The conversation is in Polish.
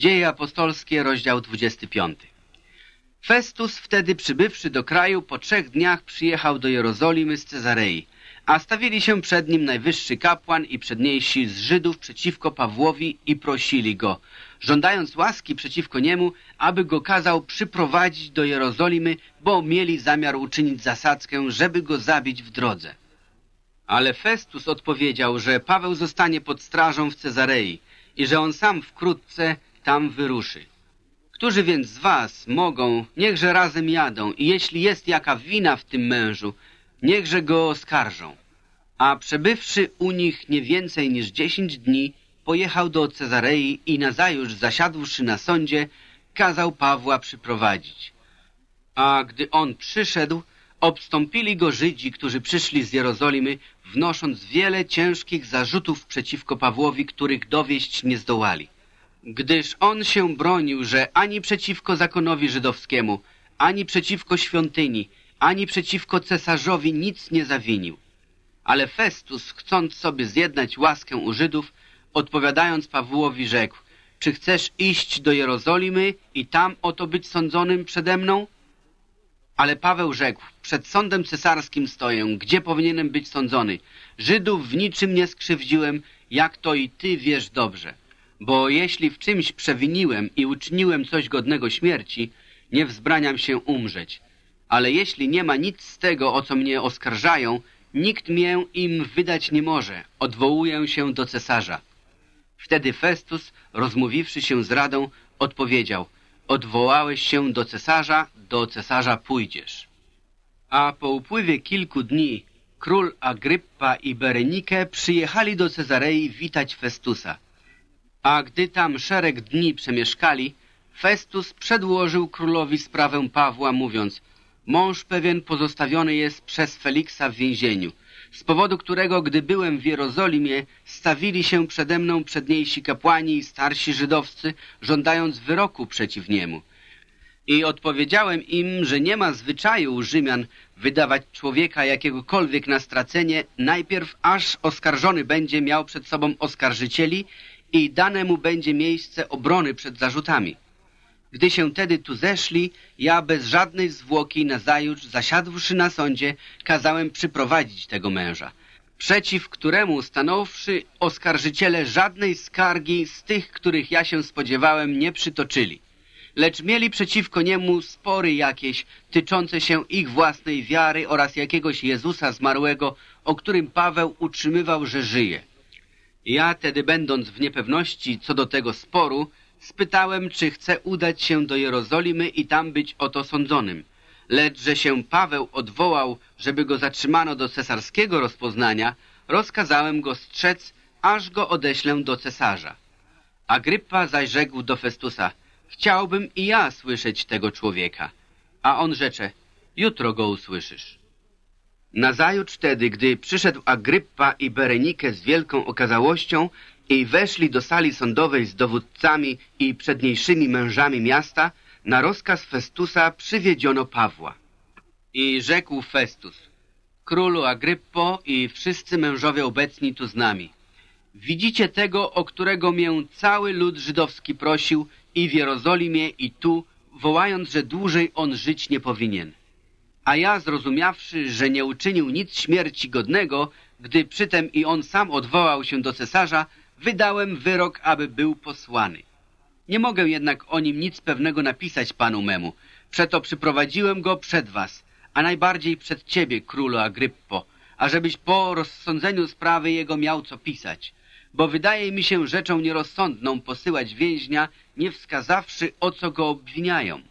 Dzieje apostolskie, rozdział 25. Festus wtedy przybywszy do kraju po trzech dniach przyjechał do Jerozolimy z Cezarei, a stawili się przed nim najwyższy kapłan i przedniejsi z Żydów przeciwko Pawłowi i prosili go, żądając łaski przeciwko niemu, aby go kazał przyprowadzić do Jerozolimy, bo mieli zamiar uczynić zasadzkę, żeby go zabić w drodze. Ale Festus odpowiedział, że Paweł zostanie pod strażą w Cezarei i że on sam wkrótce tam wyruszy. Którzy więc z was mogą, niechże razem jadą i jeśli jest jaka wina w tym mężu, niechże go oskarżą. A przebywszy u nich nie więcej niż dziesięć dni, pojechał do Cezarei i nazajutrz zasiadłszy na sądzie, kazał Pawła przyprowadzić. A gdy on przyszedł, obstąpili go Żydzi, którzy przyszli z Jerozolimy, wnosząc wiele ciężkich zarzutów przeciwko Pawłowi, których dowieść nie zdołali. Gdyż on się bronił, że ani przeciwko zakonowi żydowskiemu, ani przeciwko świątyni, ani przeciwko cesarzowi nic nie zawinił. Ale Festus, chcąc sobie zjednać łaskę u Żydów, odpowiadając Pawłowi rzekł, czy chcesz iść do Jerozolimy i tam oto być sądzonym przede mną? Ale Paweł rzekł, przed sądem cesarskim stoję, gdzie powinienem być sądzony? Żydów w niczym nie skrzywdziłem, jak to i ty wiesz dobrze. Bo jeśli w czymś przewiniłem i uczyniłem coś godnego śmierci, nie wzbraniam się umrzeć. Ale jeśli nie ma nic z tego, o co mnie oskarżają, nikt mię im wydać nie może. Odwołuję się do cesarza. Wtedy Festus, rozmówiwszy się z radą, odpowiedział Odwołałeś się do cesarza, do cesarza pójdziesz. A po upływie kilku dni król Agryppa i Berenike przyjechali do Cezarei witać Festusa. A gdy tam szereg dni przemieszkali, Festus przedłożył królowi sprawę Pawła, mówiąc Mąż pewien pozostawiony jest przez Feliksa w więzieniu, z powodu którego, gdy byłem w Jerozolimie, stawili się przede mną przedniejsi kapłani i starsi żydowscy, żądając wyroku przeciw niemu. I odpowiedziałem im, że nie ma zwyczaju u Rzymian wydawać człowieka jakiegokolwiek na stracenie, najpierw aż oskarżony będzie miał przed sobą oskarżycieli i dane mu będzie miejsce obrony przed zarzutami. Gdy się tedy tu zeszli, ja bez żadnej zwłoki nazajutrz, zasiadłszy na sądzie, kazałem przyprowadzić tego męża, przeciw któremu stanąwszy oskarżyciele żadnej skargi z tych, których ja się spodziewałem, nie przytoczyli. Lecz mieli przeciwko niemu spory jakieś, tyczące się ich własnej wiary oraz jakiegoś Jezusa zmarłego, o którym Paweł utrzymywał, że żyje. Ja tedy, będąc w niepewności co do tego sporu, spytałem, czy chce udać się do Jerozolimy i tam być oto sądzonym. Lecz, że się Paweł odwołał, żeby go zatrzymano do cesarskiego rozpoznania, rozkazałem go strzec, aż go odeślę do cesarza. Agrypa zaś rzekł do Festusa, chciałbym i ja słyszeć tego człowieka. A on rzecze, jutro go usłyszysz. Nazajutrz wtedy, gdy przyszedł Agryppa i Berenike z wielką okazałością i weszli do sali sądowej z dowódcami i przedniejszymi mężami miasta, na rozkaz Festusa przywiedziono Pawła. I rzekł Festus, królu Agryppo i wszyscy mężowie obecni tu z nami. Widzicie tego, o którego mię cały lud żydowski prosił i w Jerozolimie i tu, wołając, że dłużej on żyć nie powinien. A ja, zrozumiawszy, że nie uczynił nic śmierci godnego, gdy przytem i on sam odwołał się do cesarza, wydałem wyrok, aby był posłany. Nie mogę jednak o nim nic pewnego napisać panu memu. Przeto przyprowadziłem go przed was, a najbardziej przed ciebie, królu Agryppo, ażebyś po rozsądzeniu sprawy jego miał co pisać. Bo wydaje mi się rzeczą nierozsądną posyłać więźnia, nie wskazawszy, o co go obwiniają.